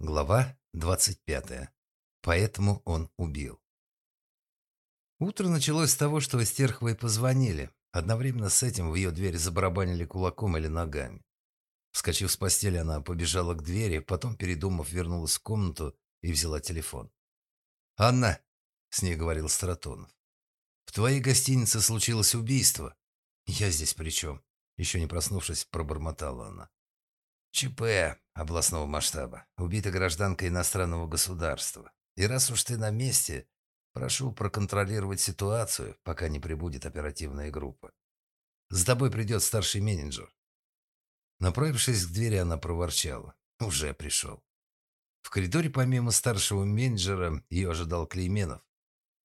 Глава 25. Поэтому он убил. Утро началось с того, что Стерховой позвонили. Одновременно с этим в ее дверь забарабанили кулаком или ногами. Вскочив с постели, она побежала к двери, потом, передумав, вернулась в комнату и взяла телефон. «Анна!» — с ней говорил Стратонов. «В твоей гостинице случилось убийство. Я здесь при чем?» Еще не проснувшись, пробормотала она. ЧП областного масштаба. Убита гражданка иностранного государства. И раз уж ты на месте, прошу проконтролировать ситуацию, пока не прибудет оперативная группа. За тобой придет старший менеджер. Направившись к двери, она проворчала. Уже пришел. В коридоре помимо старшего менеджера ее ожидал Клейменов.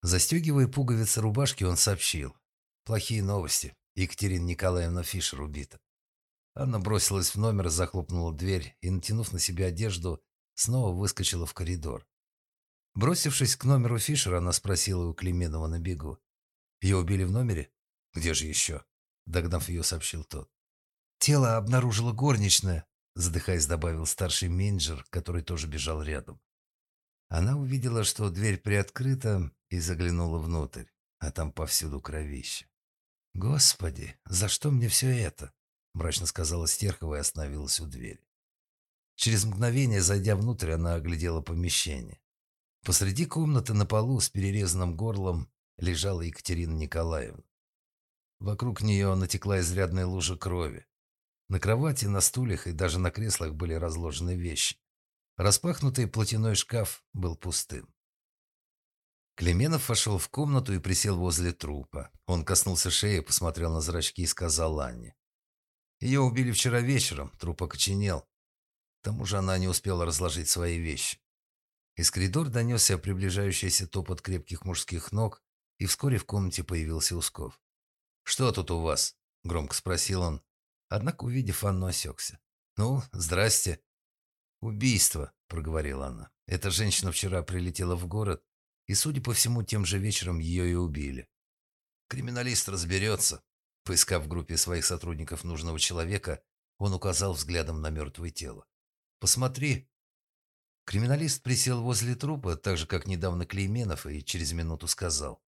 Застегивая пуговицы рубашки, он сообщил. Плохие новости. Екатерина Николаевна Фишер убита. Анна бросилась в номер, захлопнула дверь и, натянув на себя одежду, снова выскочила в коридор. Бросившись к номеру Фишера, она спросила у Клеменова на бегу. «Ее убили в номере?» «Где же еще?» Догнав ее, сообщил тот. «Тело обнаружила горничная», задыхаясь, добавил старший менеджер, который тоже бежал рядом. Она увидела, что дверь приоткрыта, и заглянула внутрь, а там повсюду кровище. «Господи, за что мне все это?» Мрачно сказала Стерхова и остановилась у двери. Через мгновение, зайдя внутрь, она оглядела помещение. Посреди комнаты на полу с перерезанным горлом лежала Екатерина Николаевна. Вокруг нее натекла изрядная лужа крови. На кровати, на стульях и даже на креслах были разложены вещи. Распахнутый платяной шкаф был пустым. Клеменов вошел в комнату и присел возле трупа. Он коснулся шеи, посмотрел на зрачки и сказал Анне. Ее убили вчера вечером, труп окоченел. К тому же она не успела разложить свои вещи. Из коридора донесся приближающийся топот крепких мужских ног, и вскоре в комнате появился Усков. «Что тут у вас?» – громко спросил он. Однако, увидев Анну, осекся. «Ну, здрасте». «Убийство», – проговорила она. «Эта женщина вчера прилетела в город, и, судя по всему, тем же вечером ее и убили. Криминалист разберется, Поискав в группе своих сотрудников нужного человека, он указал взглядом на мертвое тело. «Посмотри». Криминалист присел возле трупа, так же, как недавно Клейменов, и через минуту сказал.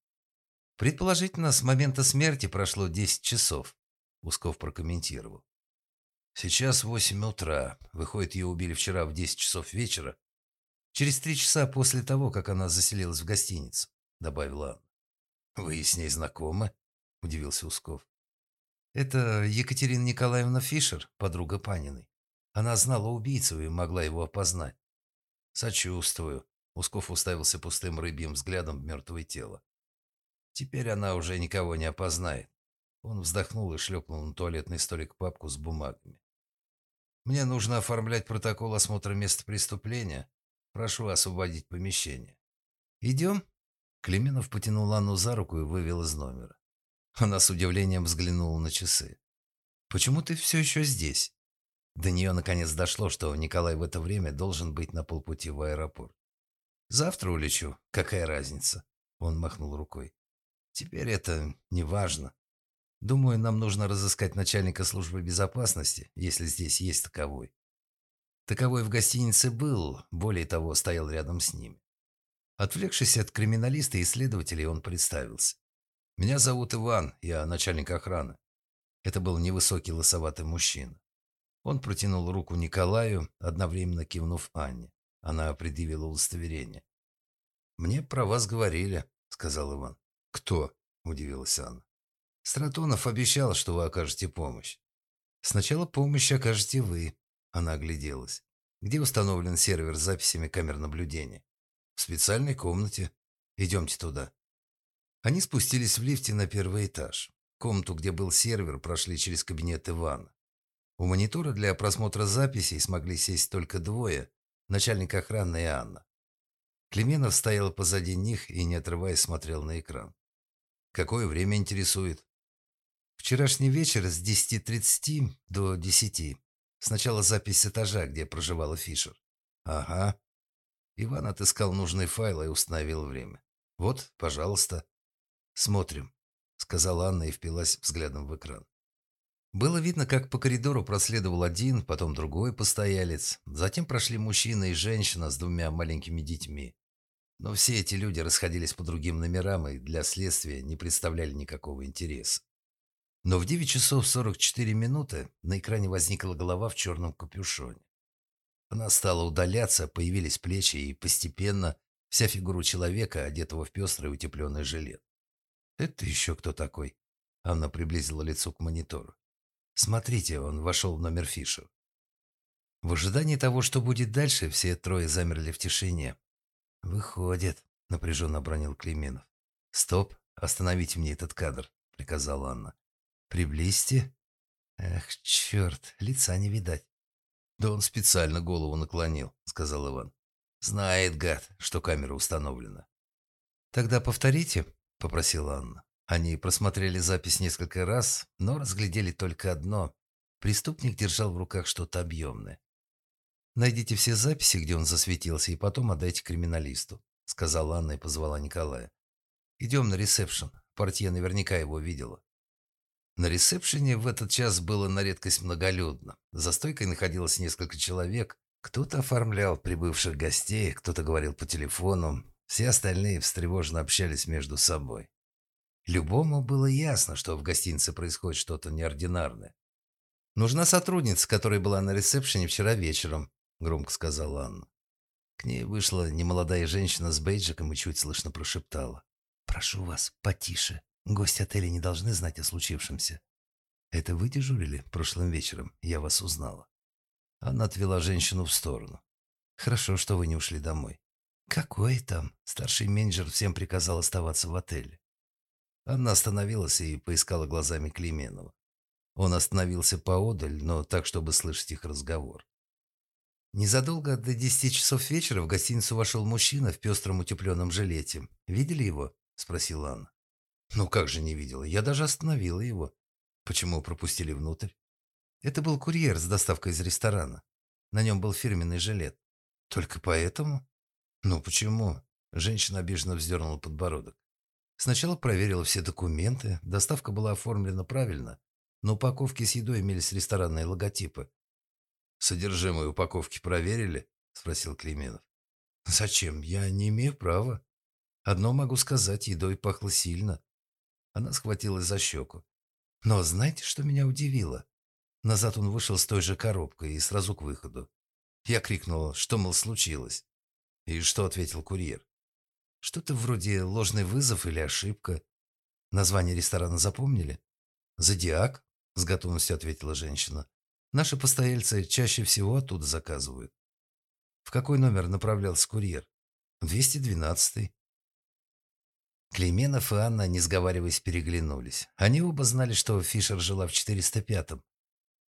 «Предположительно, с момента смерти прошло 10 часов», — Усков прокомментировал. «Сейчас 8 утра. Выходит, ее убили вчера в 10 часов вечера. Через три часа после того, как она заселилась в гостиницу», — добавила Анна. «Вы с ней знакомы?» — удивился Усков. Это Екатерина Николаевна Фишер, подруга Паниной. Она знала убийцу и могла его опознать. Сочувствую. Усков уставился пустым рыбьим взглядом в мертвое тело. Теперь она уже никого не опознает. Он вздохнул и шлепнул на туалетный столик папку с бумагами. «Мне нужно оформлять протокол осмотра места преступления. Прошу освободить помещение». «Идем?» Клеменов потянул Анну за руку и вывел из номера. Она с удивлением взглянула на часы. «Почему ты все еще здесь?» До нее наконец дошло, что Николай в это время должен быть на полпути в аэропорт. «Завтра улечу. Какая разница?» Он махнул рукой. «Теперь это не важно. Думаю, нам нужно разыскать начальника службы безопасности, если здесь есть таковой». Таковой в гостинице был, более того, стоял рядом с ними. Отвлекшись от криминалиста и исследователей, он представился. «Меня зовут Иван, я начальник охраны». Это был невысокий лысоватый мужчина. Он протянул руку Николаю, одновременно кивнув Анне. Она предъявила удостоверение. «Мне про вас говорили», — сказал Иван. «Кто?» — удивилась Анна. «Стратонов обещал, что вы окажете помощь». «Сначала помощь окажете вы», — она огляделась. «Где установлен сервер с записями камер наблюдения?» «В специальной комнате. Идемте туда». Они спустились в лифте на первый этаж. Комнату, где был сервер, прошли через кабинет Ивана. У монитора для просмотра записей смогли сесть только двое – начальник охраны и Анна. Клеменов стоял позади них и, не отрываясь, смотрел на экран. «Какое время интересует?» «Вчерашний вечер с 10.30 до 10. Сначала запись с этажа, где проживала Фишер». «Ага». Иван отыскал нужный файл и установил время. «Вот, пожалуйста». «Смотрим», — сказала Анна и впилась взглядом в экран. Было видно, как по коридору проследовал один, потом другой постоялец. Затем прошли мужчина и женщина с двумя маленькими детьми. Но все эти люди расходились по другим номерам и для следствия не представляли никакого интереса. Но в 9 часов 44 минуты на экране возникла голова в черном капюшоне. Она стала удаляться, появились плечи, и постепенно вся фигура человека, одетого в пестрый утепленный жилет. «Это еще кто такой?» Анна приблизила лицо к монитору. «Смотрите, он вошел в номер Фишер». В ожидании того, что будет дальше, все трое замерли в тишине. «Выходит», — напряженно обронил Клейменов. «Стоп, остановите мне этот кадр», — приказала Анна. «Приблизьте». «Эх, черт, лица не видать». «Да он специально голову наклонил», — сказал Иван. «Знает, гад, что камера установлена». «Тогда повторите», — попросила Анна. Они просмотрели запись несколько раз, но разглядели только одно. Преступник держал в руках что-то объемное. «Найдите все записи, где он засветился, и потом отдайте криминалисту», — сказала Анна и позвала Николая. «Идем на ресепшн. Портье наверняка его видела». На ресепшене в этот час было на редкость многолюдно. За стойкой находилось несколько человек. Кто-то оформлял прибывших гостей, кто-то говорил по телефону. Все остальные встревоженно общались между собой. Любому было ясно, что в гостинице происходит что-то неординарное. «Нужна сотрудница, которая была на ресепшене вчера вечером», — громко сказала Анна. К ней вышла немолодая женщина с бейджиком и чуть слышно прошептала. «Прошу вас, потише. Гости отеля не должны знать о случившемся. Это вы дежурили прошлым вечером? Я вас узнала. Она отвела женщину в сторону. Хорошо, что вы не ушли домой. Какой там? Старший менеджер всем приказал оставаться в отеле. Она остановилась и поискала глазами Клеменова. Он остановился поодаль, но так, чтобы слышать их разговор. Незадолго до десяти часов вечера в гостиницу вошел мужчина в пестром утепленном жилете. «Видели его?» – спросила Анна. Ну как же не видела? Я даже остановила его. Почему пропустили внутрь? Это был курьер с доставкой из ресторана. На нем был фирменный жилет. Только поэтому? Ну почему? Женщина обиженно вздернула подбородок. Сначала проверила все документы, доставка была оформлена правильно, но упаковки с едой имелись ресторанные логотипы. «Содержимое упаковки проверили?» – спросил Клеменов. «Зачем? Я не имею права. Одно могу сказать, едой пахло сильно. Она схватилась за щеку. Но знаете, что меня удивило? Назад он вышел с той же коробкой и сразу к выходу. Я крикнул, что, мол, случилось. И что ответил курьер? Что-то вроде ложный вызов или ошибка. Название ресторана запомнили? «Зодиак», — с готовностью ответила женщина. «Наши постояльцы чаще всего оттуда заказывают». «В какой номер направлялся курьер?» «212-й». Клейменов и Анна, не сговариваясь, переглянулись. Они оба знали, что Фишер жила в 405-м.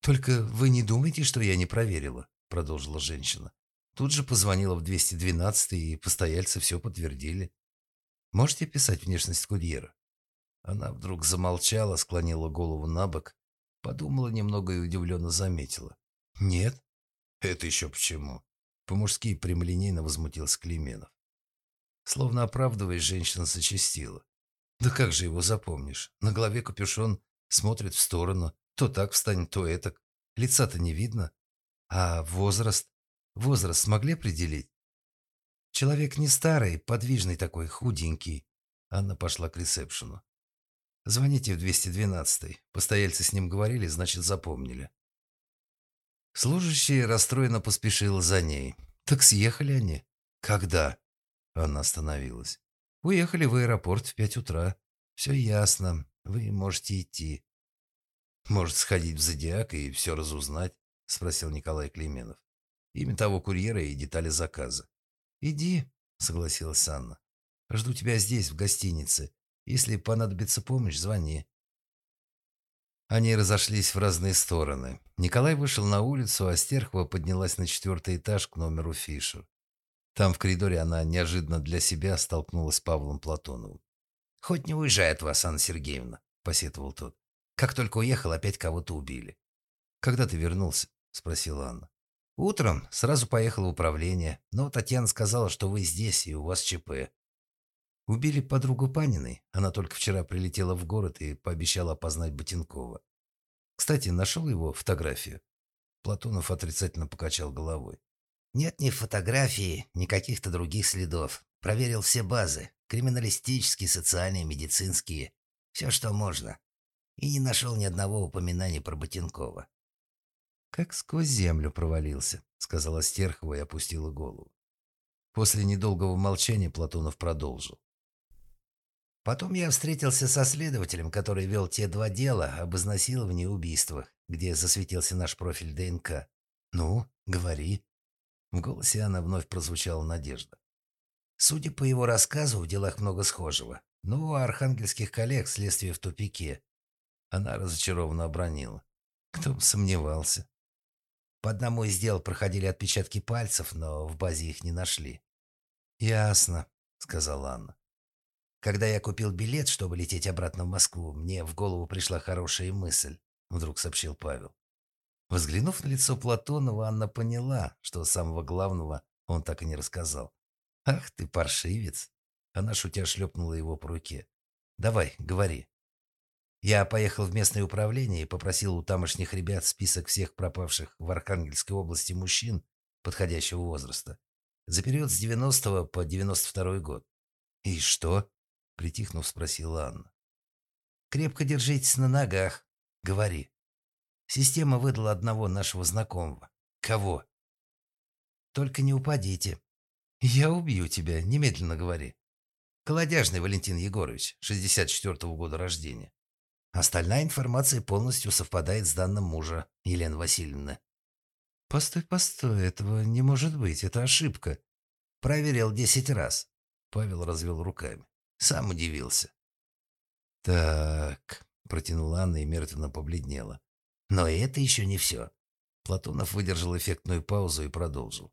«Только вы не думайте, что я не проверила», — продолжила женщина. Тут же позвонила в 212 и постояльцы все подтвердили. «Можете писать внешность курьера?» Она вдруг замолчала, склонила голову на бок, подумала немного и удивленно заметила. «Нет?» «Это еще почему?» По-мужски прямолинейно возмутился Клейменов. Словно оправдываясь, женщина зачастила. «Да как же его запомнишь? На голове капюшон, смотрит в сторону, то так встанет, то этак. Лица-то не видно. А возраст? Возраст смогли определить?» «Человек не старый, подвижный такой, худенький». Анна пошла к ресепшену. «Звоните в 212-й. Постояльцы с ним говорили, значит, запомнили». Служащая расстроенно поспешила за ней. «Так съехали они?» «Когда?» Она остановилась. «Уехали в аэропорт в пять утра. Все ясно. Вы можете идти». «Может, сходить в Зодиак и все разузнать?» – спросил Николай Клеменов. «Имя того курьера и детали заказа». «Иди», – согласилась Анна. «Жду тебя здесь, в гостинице. Если понадобится помощь, звони». Они разошлись в разные стороны. Николай вышел на улицу, а Стерхова поднялась на четвертый этаж к номеру Фишер. Там, в коридоре, она неожиданно для себя столкнулась с Павлом Платоновым. «Хоть не уезжай от вас, Анна Сергеевна», — посетовал тот. «Как только уехал, опять кого-то убили». «Когда ты вернулся?» — спросила Анна. «Утром сразу поехал в управление, но Татьяна сказала, что вы здесь и у вас ЧП». Убили подругу Паниной. Она только вчера прилетела в город и пообещала опознать Ботинкова. Кстати, нашел его фотографию?» Платонов отрицательно покачал головой. «Нет ни фотографии, ни каких-то других следов. Проверил все базы. Криминалистические, социальные, медицинские. Все, что можно. И не нашел ни одного упоминания про Ботинкова. «Как сквозь землю провалился», — сказала Стерхова и опустила голову. После недолгого молчания Платонов продолжил. Потом я встретился со следователем, который вел те два дела об изнасиловании и убийствах, где засветился наш профиль ДНК. «Ну, говори». В голосе она вновь прозвучала надежда. Судя по его рассказу, в делах много схожего. Но у архангельских коллег следствие в тупике. Она разочарованно обронила. Кто бы сомневался. По одному из дел проходили отпечатки пальцев, но в базе их не нашли. «Ясно», — сказала Анна. «Когда я купил билет, чтобы лететь обратно в Москву, мне в голову пришла хорошая мысль», — вдруг сообщил Павел. Взглянув на лицо Платонова, Анна поняла, что самого главного он так и не рассказал. «Ах ты, паршивец!» Она, шутя, шлепнула его по руке. «Давай, говори». Я поехал в местное управление и попросил у тамошних ребят список всех пропавших в Архангельской области мужчин подходящего возраста за период с 90 по 92 год. «И что?» – притихнув, спросила Анна. «Крепко держитесь на ногах. Говори. Система выдала одного нашего знакомого. Кого?» «Только не упадите. Я убью тебя, немедленно говори. Колодяжный Валентин Егорович, 64-го года рождения. Остальная информация полностью совпадает с данным мужа, Елены Васильевны. Постой, постой, этого не может быть, это ошибка. Проверил десять раз. Павел развел руками. Сам удивился. Так, протянула Анна и мертвенно побледнела. Но это еще не все. Платонов выдержал эффектную паузу и продолжил.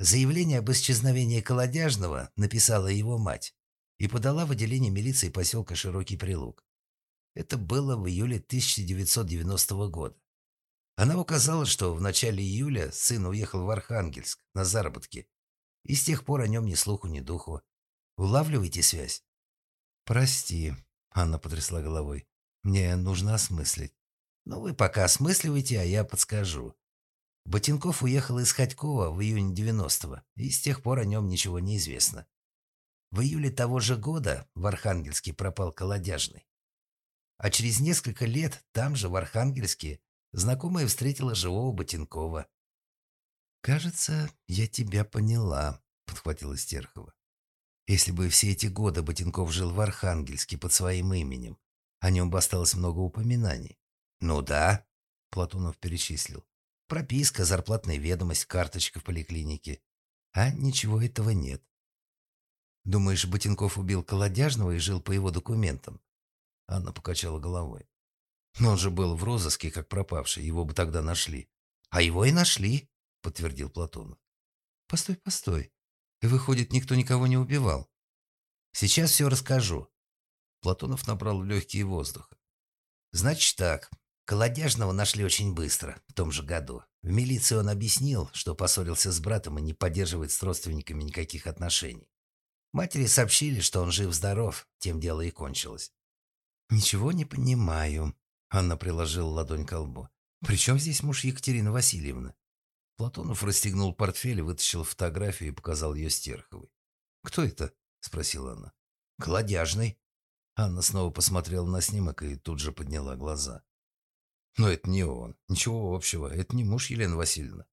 Заявление об исчезновении Колодяжного написала его мать и подала в отделение милиции поселка Широкий Прилук. Это было в июле 1990 года. Она указала, что в начале июля сын уехал в Архангельск на заработки, и с тех пор о нем ни слуху, ни духу. Улавливаете связь? «Прости», — Анна потрясла головой. «Мне нужно осмыслить». «Ну, вы пока осмысливайте, а я подскажу. Ботинков уехал из Ходькова в июне 90-го, и с тех пор о нем ничего не известно. В июле того же года в Архангельске пропал Колодяжный. А через несколько лет там же, в Архангельске, знакомая встретила живого Ботинкова. «Кажется, я тебя поняла», — подхватила Стерхова. «Если бы все эти годы Ботинков жил в Архангельске под своим именем, о нем бы осталось много упоминаний». «Ну да», — Платонов перечислил. «Прописка, зарплатная ведомость, карточка в поликлинике. А ничего этого нет. Думаешь, Ботинков убил Колодяжного и жил по его документам? Анна покачала головой. Но он же был в розыске, как пропавший, его бы тогда нашли. А его и нашли, подтвердил Платонов. Постой, постой. И выходит, никто никого не убивал. Сейчас все расскажу. Платонов набрал в легкие воздуха. Значит так, Колодяжного нашли очень быстро, в том же году. В милиции он объяснил, что поссорился с братом и не поддерживает с родственниками никаких отношений. Матери сообщили, что он жив-здоров, тем дело и кончилось. «Ничего не понимаю», — Анна приложила ладонь к лбу. «При чем здесь муж Екатерины Васильевны?» Платонов расстегнул портфель, вытащил фотографию и показал ее Стерховой. «Кто это?» — спросила она. «Колодяжный». Анна снова посмотрела на снимок и тут же подняла глаза. «Но это не он. Ничего общего. Это не муж Елены Васильевны».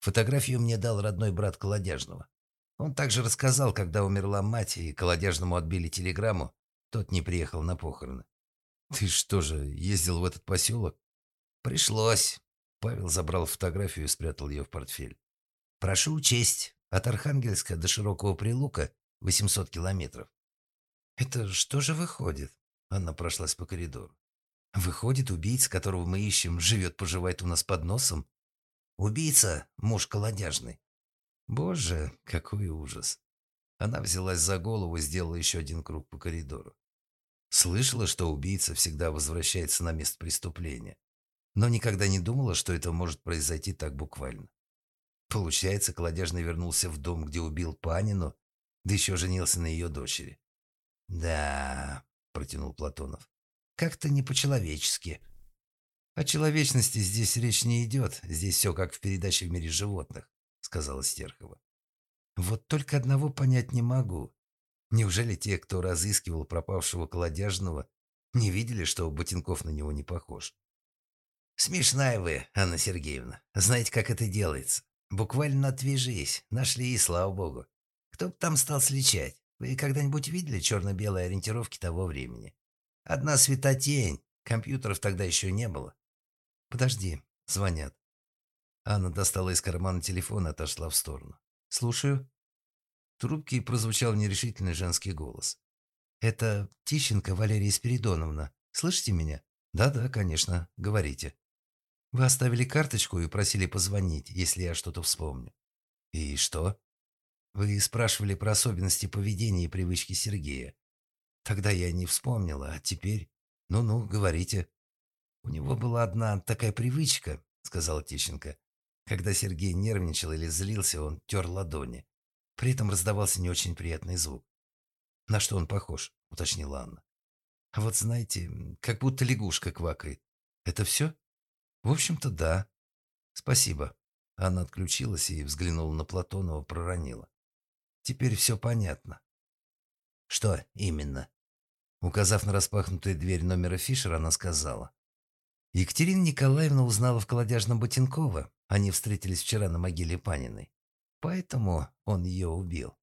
Фотографию мне дал родной брат Колодяжного. Он также рассказал, когда умерла мать, и Колодяжному отбили телеграмму, тот не приехал на похороны. «Ты что же, ездил в этот поселок?» «Пришлось». Павел забрал фотографию и спрятал ее в портфель. «Прошу учесть, от Архангельска до Широкого Прилука 800 километров». «Это что же выходит?» Анна прошлась по коридору. «Выходит, убийца, которого мы ищем, живет-поживает у нас под носом?» «Убийца – муж колодяжный». Боже, какой ужас. Она взялась за голову и сделала еще один круг по коридору. Слышала, что убийца всегда возвращается на место преступления, но никогда не думала, что это может произойти так буквально. Получается, Колодяжный вернулся в дом, где убил Панину, да еще женился на ее дочери. «Да», — протянул Платонов, — «как-то не по-человечески». «О человечности здесь речь не идет. Здесь все как в передаче «В мире животных», — сказала Стерхова. «Вот только одного понять не могу. Неужели те, кто разыскивал пропавшего колодяжного, не видели, что Ботинков на него не похож?» «Смешная вы, Анна Сергеевна. Знаете, как это делается? Буквально отвяжись. Нашли, и слава богу. Кто бы там стал сличать? Вы когда-нибудь видели черно-белые ориентировки того времени? Одна светотень. Компьютеров тогда еще не было. Подожди, звонят. Анна достала из кармана телефон и отошла в сторону. Слушаю. В трубке прозвучал нерешительный женский голос. «Это Тищенко Валерия Спиридоновна. Слышите меня?» «Да-да, конечно. Говорите». «Вы оставили карточку и просили позвонить, если я что-то вспомню». «И что?» «Вы спрашивали про особенности поведения и привычки Сергея. Тогда я не вспомнила, а теперь... Ну-ну, говорите». «У него была одна такая привычка», — сказала Тищенко. Когда Сергей нервничал или злился, он тер ладони. При этом раздавался не очень приятный звук. «На что он похож?» — уточнила Анна. «Вот знаете, как будто лягушка квакает. Это все?» «В общем-то, да. Спасибо». Анна отключилась и взглянула на Платонова, проронила. «Теперь все понятно». «Что именно?» Указав на распахнутую дверь номера Фишера, она сказала. Екатерина Николаевна узнала в колодяжном Ботинкова. Они встретились вчера на могиле Паниной. Поэтому он ее убил.